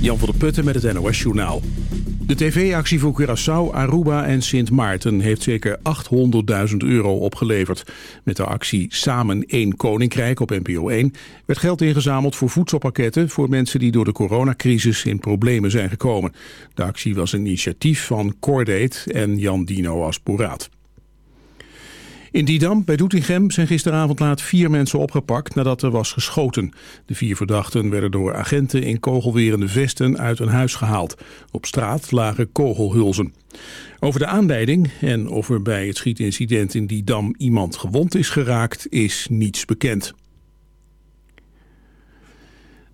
Jan van der Putten met het NOS Journaal. De tv-actie voor Curaçao, Aruba en Sint Maarten heeft zeker 800.000 euro opgeleverd. Met de actie Samen één Koninkrijk op NPO 1 werd geld ingezameld voor voedselpakketten voor mensen die door de coronacrisis in problemen zijn gekomen. De actie was een initiatief van Cordate en Jan Dino Asporaat. In Didam bij Doetinchem zijn gisteravond laat vier mensen opgepakt nadat er was geschoten. De vier verdachten werden door agenten in kogelwerende vesten uit een huis gehaald. Op straat lagen kogelhulzen. Over de aanleiding en of er bij het schietincident in Didam iemand gewond is geraakt is niets bekend.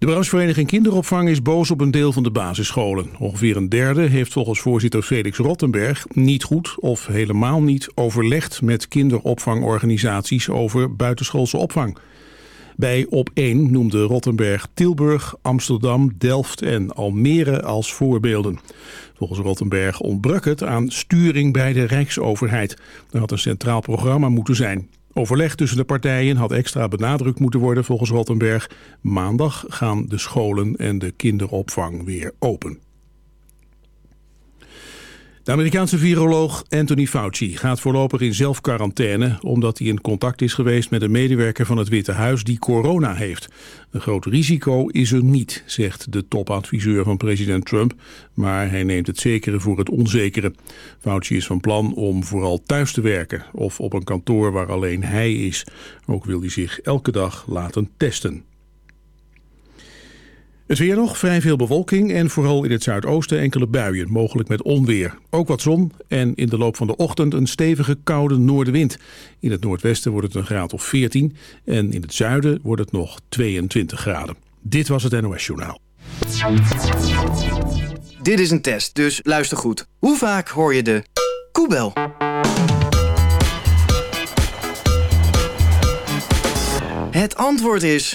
De branchevereniging Kinderopvang is boos op een deel van de basisscholen. Ongeveer een derde heeft volgens voorzitter Felix Rottenberg niet goed of helemaal niet overlegd met kinderopvangorganisaties over buitenschoolse opvang. Bij Op 1 noemde Rottenberg Tilburg, Amsterdam, Delft en Almere als voorbeelden. Volgens Rottenberg ontbrak het aan sturing bij de Rijksoverheid. Er had een centraal programma moeten zijn. Overleg tussen de partijen had extra benadrukt moeten worden volgens Rottenberg. Maandag gaan de scholen en de kinderopvang weer open. De Amerikaanse viroloog Anthony Fauci gaat voorlopig in zelfquarantaine... omdat hij in contact is geweest met een medewerker van het Witte Huis die corona heeft. Een groot risico is er niet, zegt de topadviseur van president Trump... maar hij neemt het zekere voor het onzekere. Fauci is van plan om vooral thuis te werken of op een kantoor waar alleen hij is. Ook wil hij zich elke dag laten testen. Het weer nog, vrij veel bewolking en vooral in het zuidoosten enkele buien, mogelijk met onweer. Ook wat zon en in de loop van de ochtend een stevige koude noordenwind. In het noordwesten wordt het een graad of 14 en in het zuiden wordt het nog 22 graden. Dit was het NOS Journaal. Dit is een test, dus luister goed. Hoe vaak hoor je de koebel? Het antwoord is...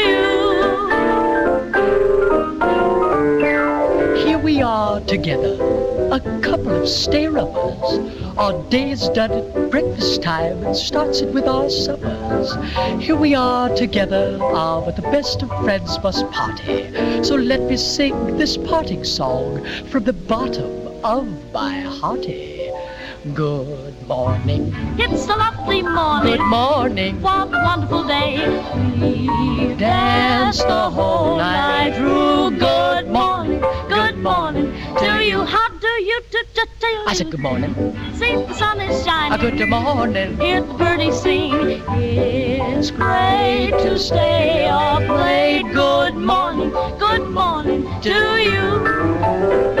Here we are together, a couple of stay-uppers. Our day is done at breakfast time and starts it with our suppers. Here we are together, ah, but the best of friends must party. So let me sing this parting song from the bottom of my hearty. Good morning. It's a lovely morning. Good morning. What a wonderful day. We Dance the whole night through. Good morning. Good morning to you. How do you do? do, do I said good morning. See the sun is shining. A good morning. Hear the birdies sing. It's great to stay up late. Good morning. Good morning to you.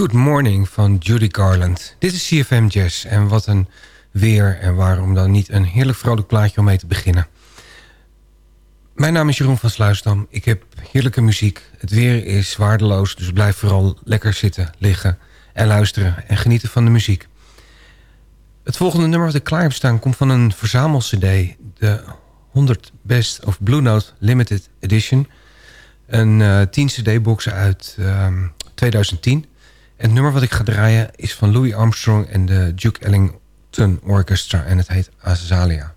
Good Morning van Judy Garland. Dit is CFM Jazz en wat een weer en waarom dan niet een heerlijk vrolijk plaatje om mee te beginnen. Mijn naam is Jeroen van Sluisdam. Ik heb heerlijke muziek. Het weer is waardeloos, dus blijf vooral lekker zitten, liggen en luisteren en genieten van de muziek. Het volgende nummer wat ik klaar heb staan komt van een verzamel-cd. De 100 Best of Blue Note Limited Edition. Een uh, 10 cd-box uit um, 2010. Het nummer wat ik ga draaien is van Louis Armstrong en de Duke Ellington Orchestra. En het heet Azalia.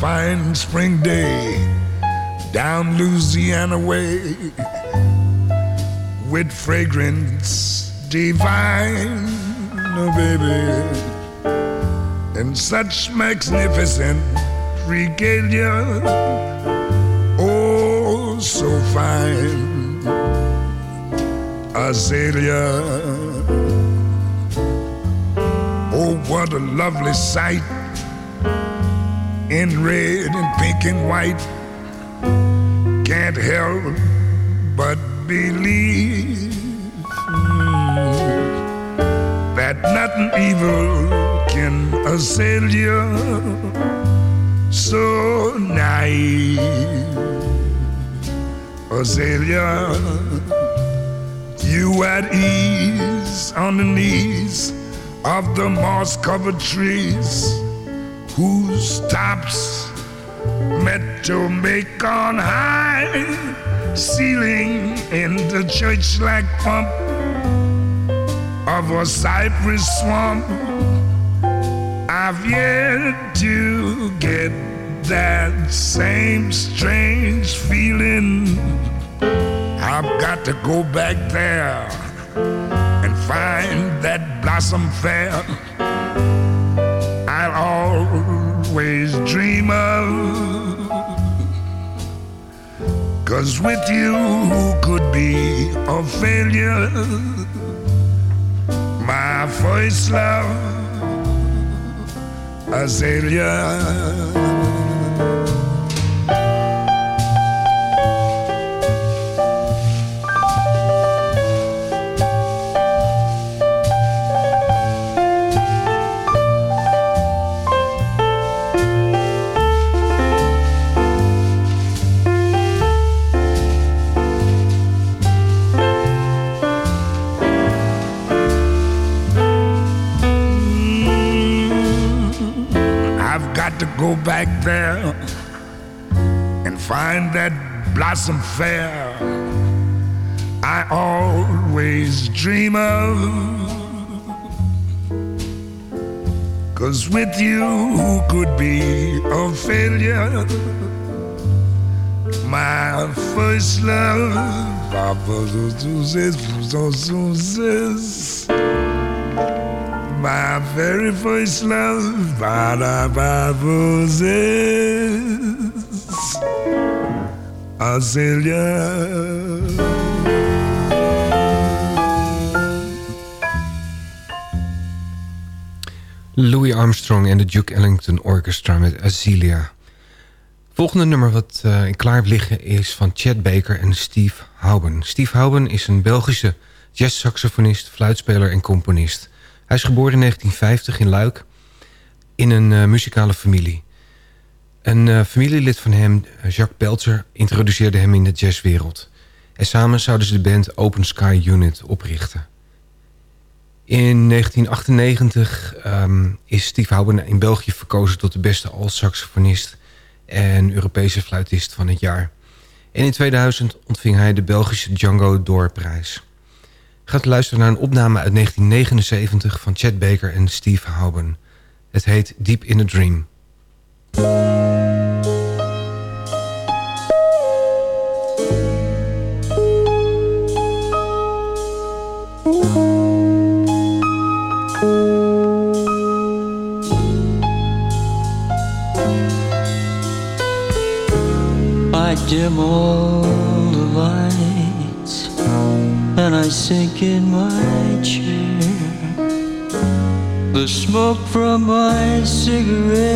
Fine spring day down Louisiana way with fragrance divine, oh baby, and such magnificent regalia, oh so fine, azalea. Oh, what a lovely sight in red and pink and white. Can't help but believe that nothing evil can assail you. So naive, Azalea, you at ease on the knees of the moss covered trees whose tops met to make on high, ceiling in the church like pump of a cypress swamp. I've yet to get that same strange feeling. I've got to go back there and find that blossom fair always dream of. Cause with you, who could be a failure? My first love, Azalea. There and find that blossom fair I always dream of. Cause with you, who could be a failure? My first love, My very first love, Papa Azalea. Louis Armstrong en de Duke Ellington Orchestra met Azealia. Volgende nummer wat uh, in klaar liggen is van Chad Baker en Steve Houben. Steve Houben is een Belgische jazzsaxofonist, fluitspeler en componist. Hij is geboren in 1950 in Luik in een uh, muzikale familie. Een uh, familielid van hem, Jacques Peltzer, introduceerde hem in de jazzwereld. En samen zouden ze de band Open Sky Unit oprichten. In 1998 um, ehm, is Steve Houben in België verkozen tot de beste alt-saxofonist en Europese fluitist van het jaar. En in 2000 ontving hij de Belgische Django Doorprijs. Gaat luisteren naar een opname uit 1979 van Chad Baker en Steve Houben. Het heet Deep in a Dream. Cigarette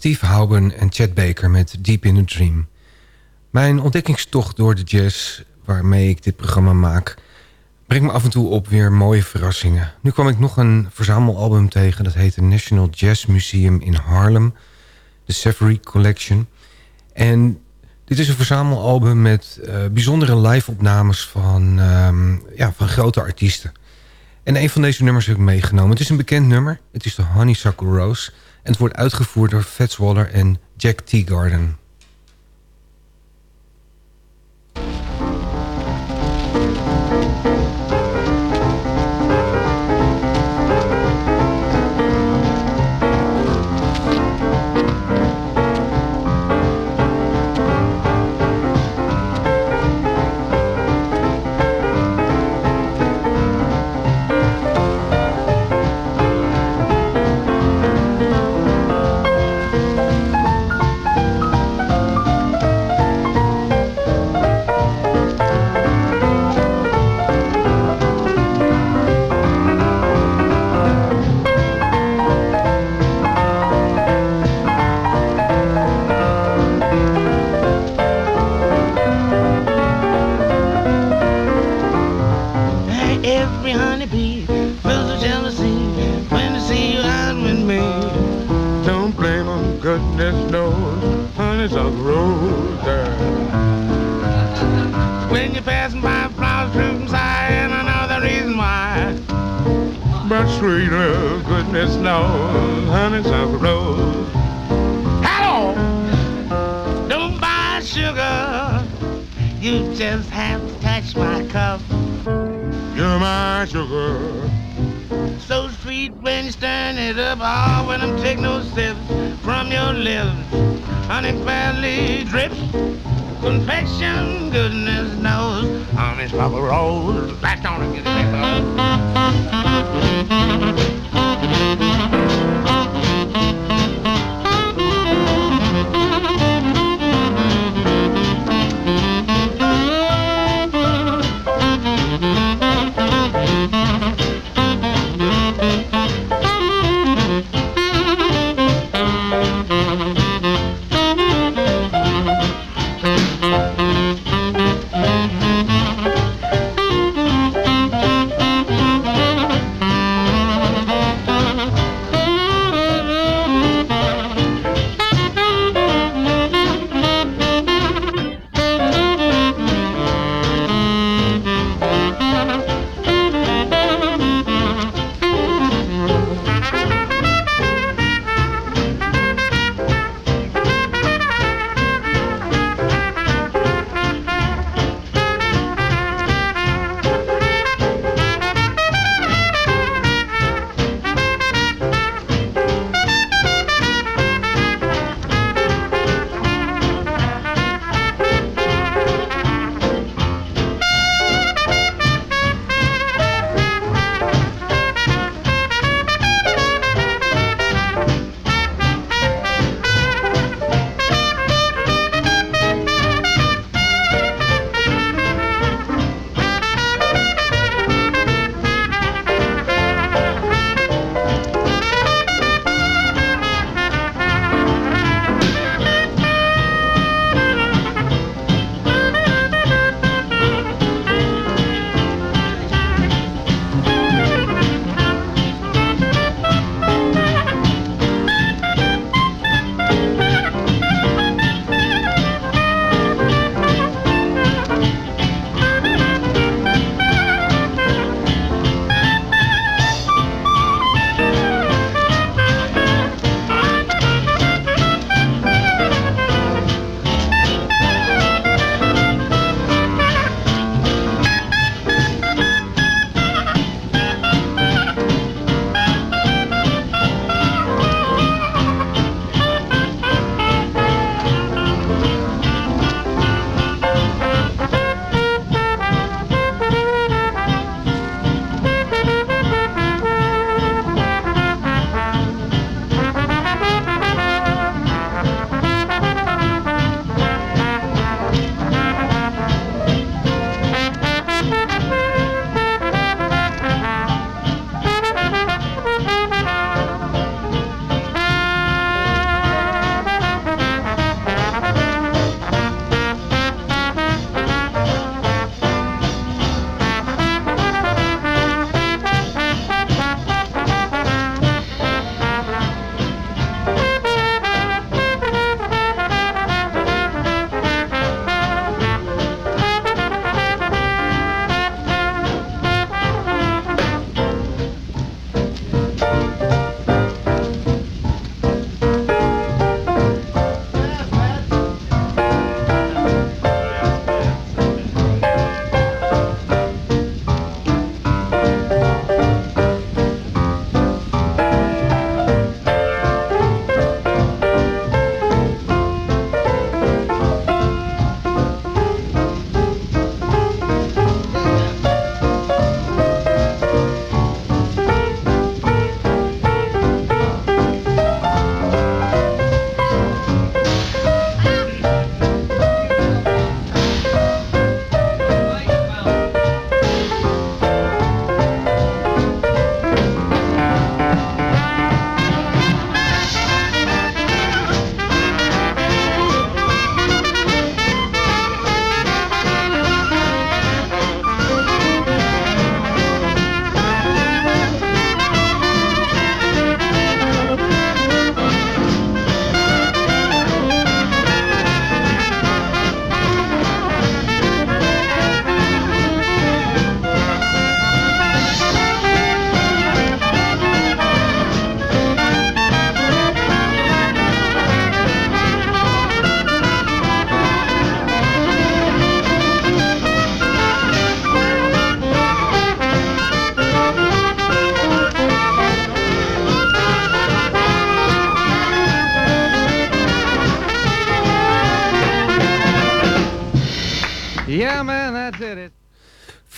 Steve Houben en Chad Baker met Deep in a Dream. Mijn ontdekkingstocht door de jazz, waarmee ik dit programma maak... brengt me af en toe op weer mooie verrassingen. Nu kwam ik nog een verzamelalbum tegen... dat heet de National Jazz Museum in Harlem. De Savory Collection. En dit is een verzamelalbum met uh, bijzondere live-opnames van, um, ja, van grote artiesten. En een van deze nummers heb ik meegenomen. Het is een bekend nummer. Het is de Honeysuckle Rose... En het wordt uitgevoerd door Fats Waller en Jack Teagarden. Sweeter, goodness knows, honeysuckle rose. Hello! Don't buy sugar, you just have to touch my cup. You're my sugar. So sweet when you stirring it up. Oh, when I'm taking those sips from your lips. Honey badly drips. Confection, goodness knows. Honeysuckle rose. Back on and get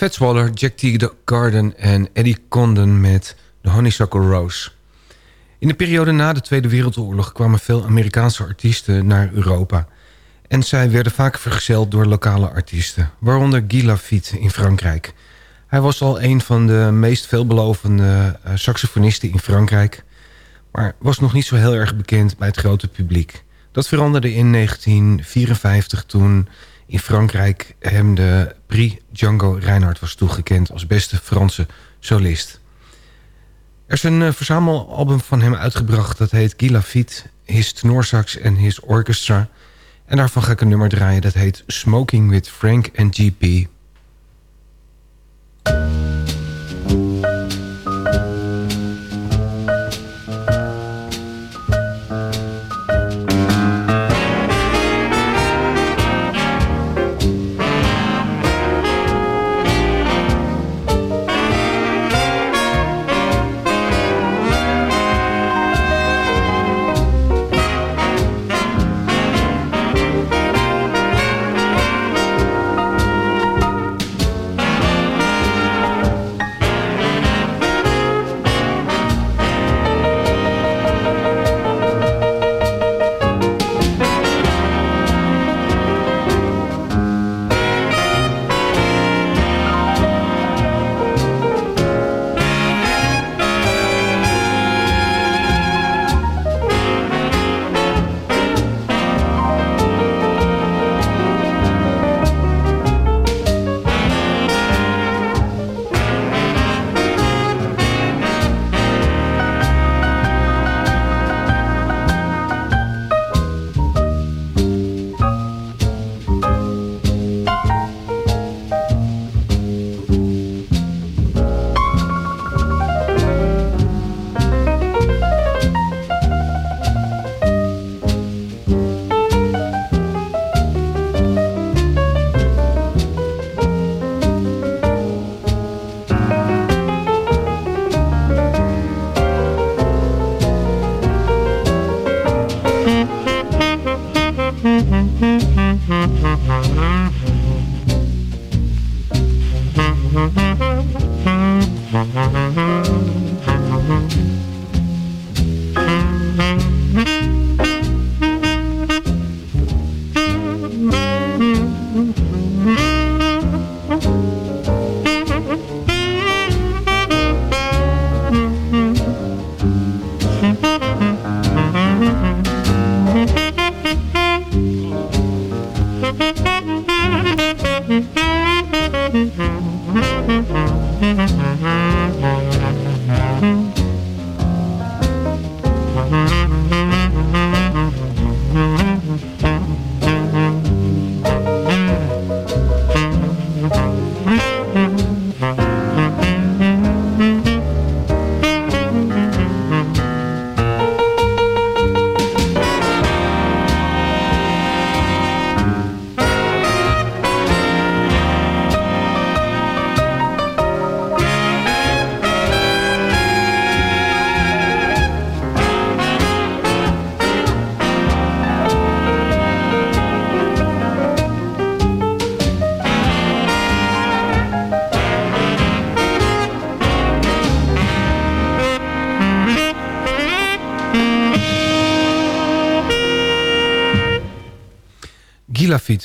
Fats Waller, Jack T. Garden en Eddie Condon met The Honeysuckle Rose. In de periode na de Tweede Wereldoorlog kwamen veel Amerikaanse artiesten naar Europa. En zij werden vaak vergezeld door lokale artiesten, waaronder Guy Lafitte in Frankrijk. Hij was al een van de meest veelbelovende uh, saxofonisten in Frankrijk... maar was nog niet zo heel erg bekend bij het grote publiek. Dat veranderde in 1954 toen in Frankrijk hem de Prix Django Reinhardt was toegekend... als beste Franse solist. Er is een uh, verzamelalbum van hem uitgebracht. Dat heet Guy Lafitte, His Tenorsax en His Orchestra. En daarvan ga ik een nummer draaien. Dat heet Smoking with Frank and GP.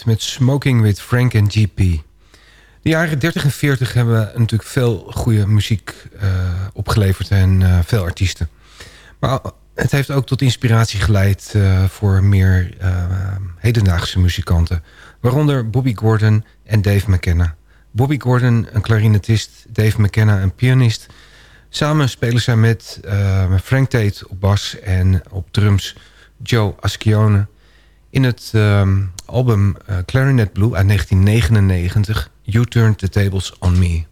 Met Smoking with Frank and GP. De jaren 30 en 40 hebben natuurlijk veel goede muziek uh, opgeleverd en uh, veel artiesten. Maar het heeft ook tot inspiratie geleid uh, voor meer hedendaagse muzikanten. Waaronder Bobby Gordon en Dave McKenna. Bobby Gordon, een klarinetist, Dave McKenna, een pianist. Samen spelen zij met Frank Tate op bas en op drums Joe Ascione. In het um, album uh, Clarinet Blue uit 1999... You Turned the Tables on Me.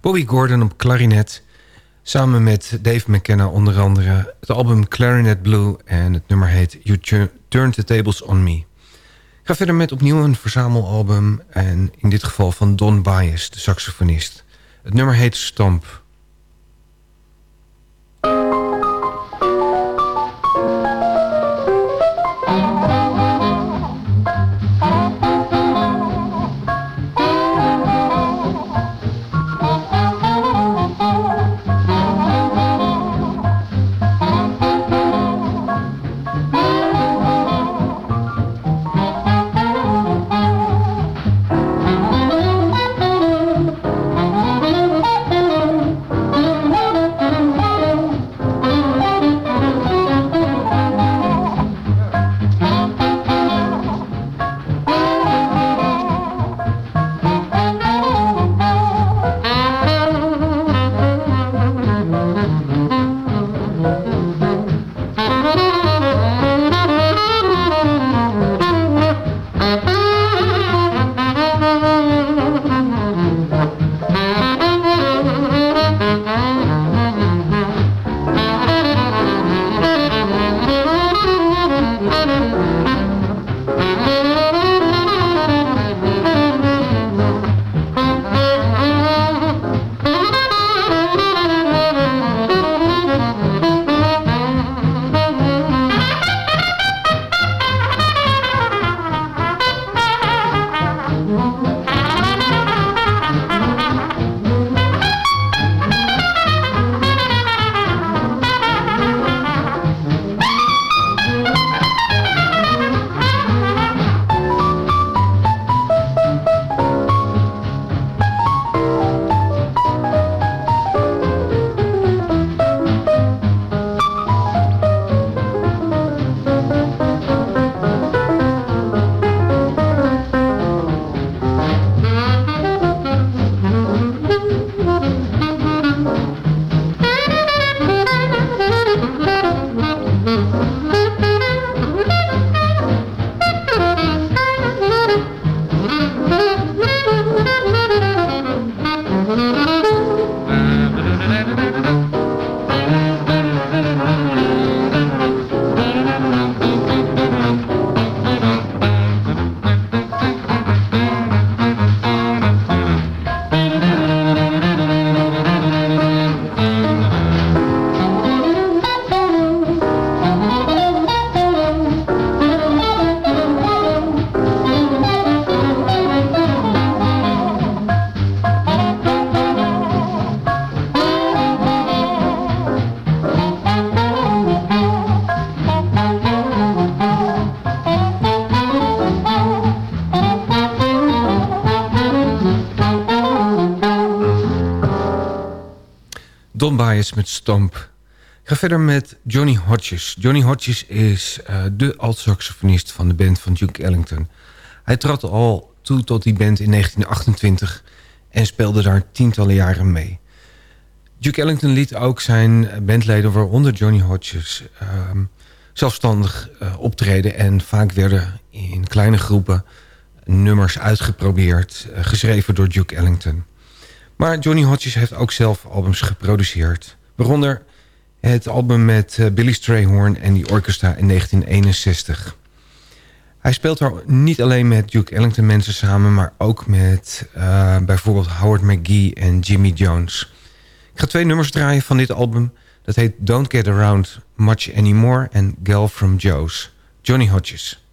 Bobby Gordon op klarinet. Samen met Dave McKenna onder andere. Het album Clarinet Blue en het nummer heet You Turn the Tables on Me. Ik ga verder met opnieuw een verzamelalbum. En in dit geval van Don Bias, de saxofonist. Het nummer heet Met Stomp. Ik ga verder met Johnny Hodges. Johnny Hodges is uh, de alt-saxofonist van de band van Duke Ellington. Hij trad al toe tot die band in 1928 en speelde daar tientallen jaren mee. Duke Ellington liet ook zijn bandleden, waaronder Johnny Hodges... Uh, zelfstandig uh, optreden en vaak werden in kleine groepen nummers uitgeprobeerd... Uh, geschreven door Duke Ellington. Maar Johnny Hodges heeft ook zelf albums geproduceerd. Waaronder het album met uh, Billy Strayhorn en die orchestra in 1961. Hij speelt daar niet alleen met Duke Ellington mensen samen... maar ook met uh, bijvoorbeeld Howard McGee en Jimmy Jones. Ik ga twee nummers draaien van dit album. Dat heet Don't Get Around Much Anymore en Gal from Joe's. Johnny Hodges.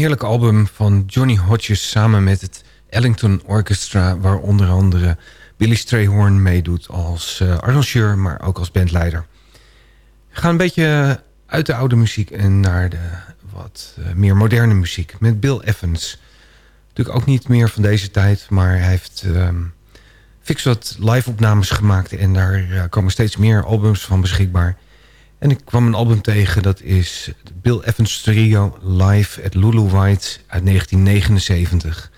Heerlijk album van Johnny Hodges samen met het Ellington Orchestra... waar onder andere Billy Strayhorn meedoet als uh, arrangeur, maar ook als bandleider. We gaan een beetje uit de oude muziek en naar de wat uh, meer moderne muziek. Met Bill Evans. Natuurlijk ook niet meer van deze tijd, maar hij heeft um, fix wat live-opnames gemaakt... en daar uh, komen steeds meer albums van beschikbaar... En ik kwam een album tegen, dat is Bill Evans Trio live at Lulu White uit 1979.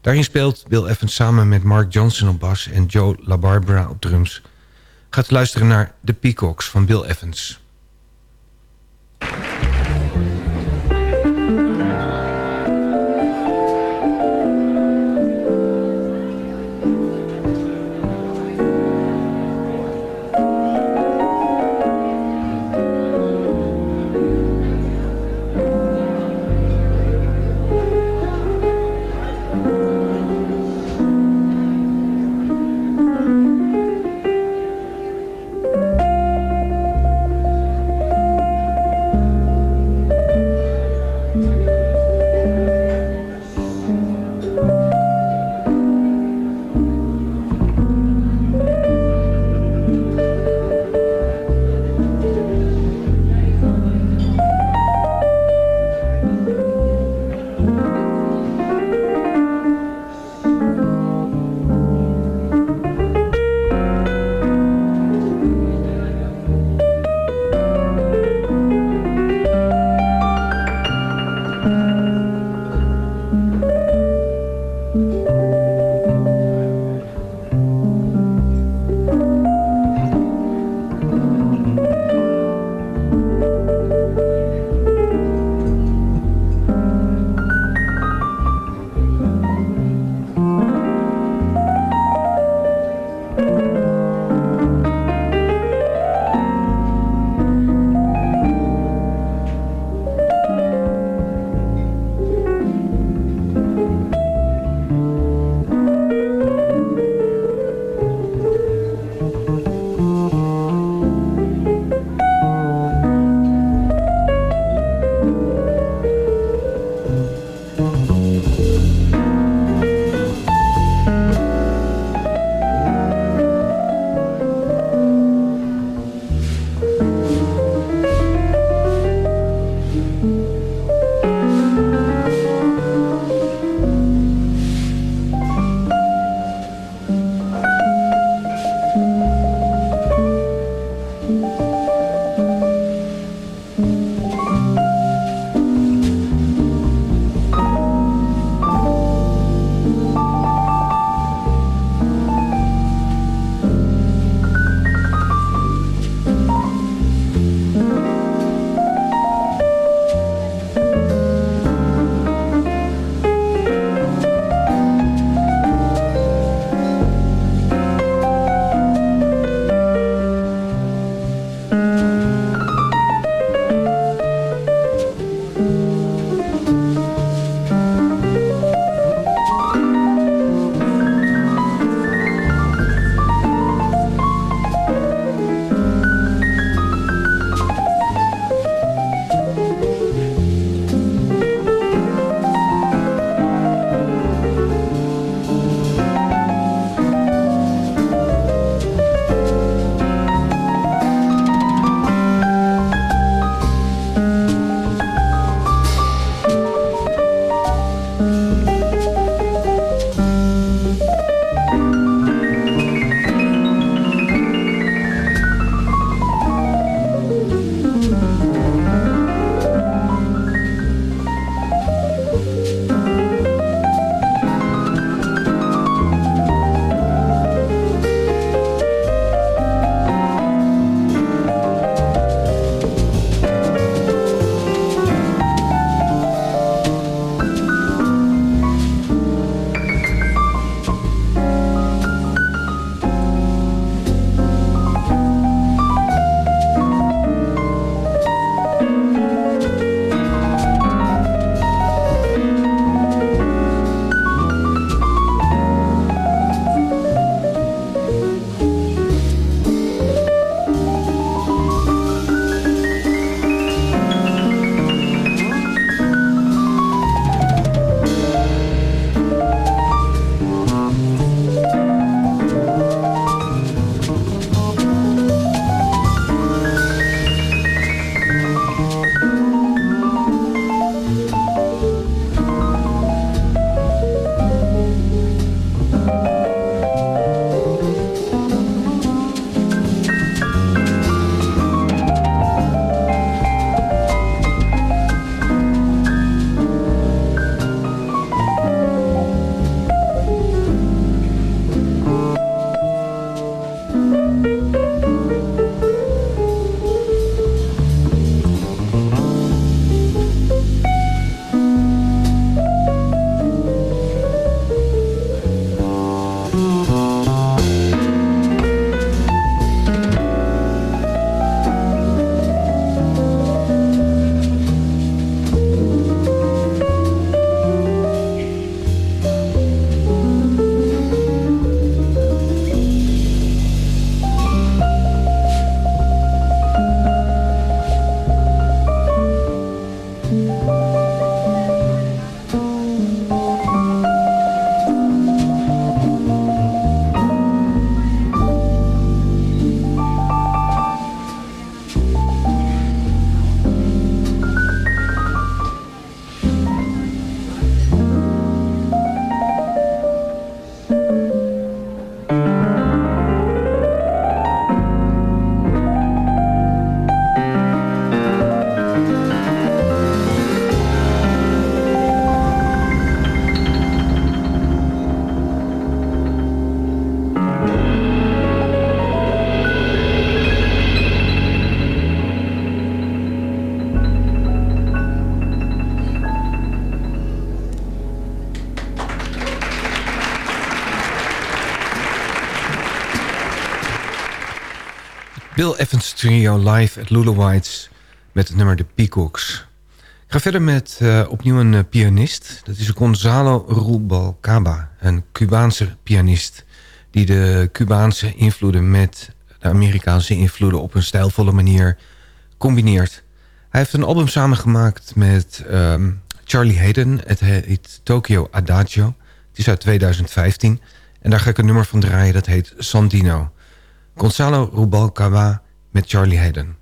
Daarin speelt Bill Evans samen met Mark Johnson op bas en Joe LaBarbera op drums. Gaat luisteren naar The Peacocks van Bill Evans. Bill Evans Trio live at White's met het nummer The Peacocks. Ik ga verder met uh, opnieuw een uh, pianist. Dat is Gonzalo Rubalcaba, een Cubaanse pianist... die de Cubaanse invloeden met de Amerikaanse invloeden... op een stijlvolle manier combineert. Hij heeft een album samengemaakt met um, Charlie Hayden. Het heet Tokyo Adagio. Het is uit 2015. En daar ga ik een nummer van draaien, dat heet Sandino. Gonzalo Rubalcaba met Charlie Hayden.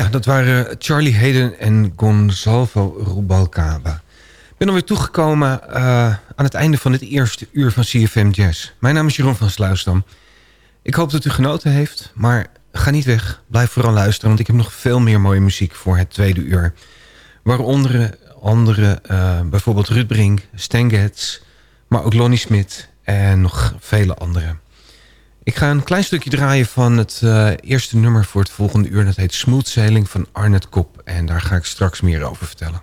Ja, dat waren Charlie Hayden en Gonzalo Rubalcaba. Ik ben alweer toegekomen uh, aan het einde van het eerste uur van CFM Jazz. Mijn naam is Jeroen van Sluisdam. Ik hoop dat u genoten heeft, maar ga niet weg. Blijf vooral luisteren, want ik heb nog veel meer mooie muziek voor het tweede uur. Waaronder andere, uh, bijvoorbeeld Ruud Brink, Stan maar ook Lonnie Smit en nog vele anderen. Ik ga een klein stukje draaien van het uh, eerste nummer voor het volgende uur. Dat heet Smooth Sailing van Arnett Kop. En daar ga ik straks meer over vertellen.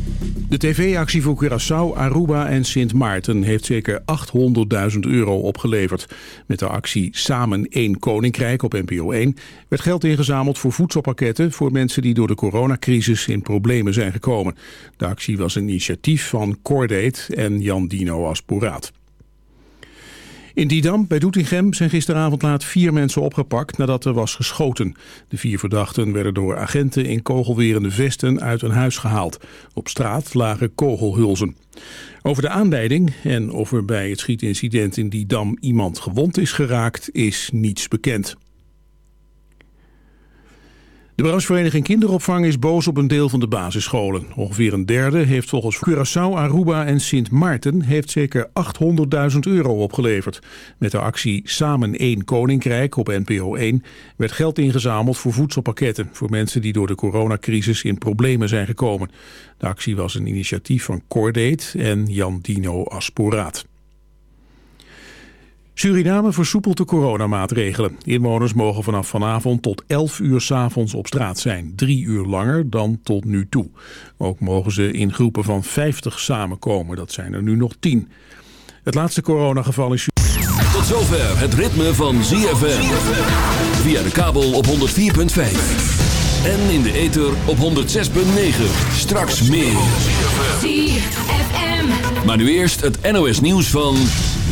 De tv-actie voor Curaçao, Aruba en Sint Maarten heeft zeker 800.000 euro opgeleverd. Met de actie Samen één Koninkrijk op NPO 1 werd geld ingezameld voor voedselpakketten voor mensen die door de coronacrisis in problemen zijn gekomen. De actie was een initiatief van Cordate en Jan Dino Asporaat. In Didam bij Doetinchem zijn gisteravond laat vier mensen opgepakt nadat er was geschoten. De vier verdachten werden door agenten in kogelwerende vesten uit een huis gehaald. Op straat lagen kogelhulzen. Over de aanleiding en of er bij het schietincident in Didam iemand gewond is geraakt is niets bekend. De branchevereniging Kinderopvang is boos op een deel van de basisscholen. Ongeveer een derde heeft volgens Curaçao, Aruba en Sint Maarten... heeft zeker 800.000 euro opgeleverd. Met de actie Samen één Koninkrijk op NPO 1... werd geld ingezameld voor voedselpakketten... voor mensen die door de coronacrisis in problemen zijn gekomen. De actie was een initiatief van Cordate en Jan Dino Asporaat. Suriname versoepelt de coronamaatregelen. Inwoners mogen vanaf vanavond tot 11 uur s avonds op straat zijn. Drie uur langer dan tot nu toe. Ook mogen ze in groepen van 50 samenkomen. Dat zijn er nu nog 10. Het laatste coronageval is... Tot zover het ritme van ZFM. Via de kabel op 104.5. En in de ether op 106.9. Straks meer. ZFM. Maar nu eerst het NOS nieuws van...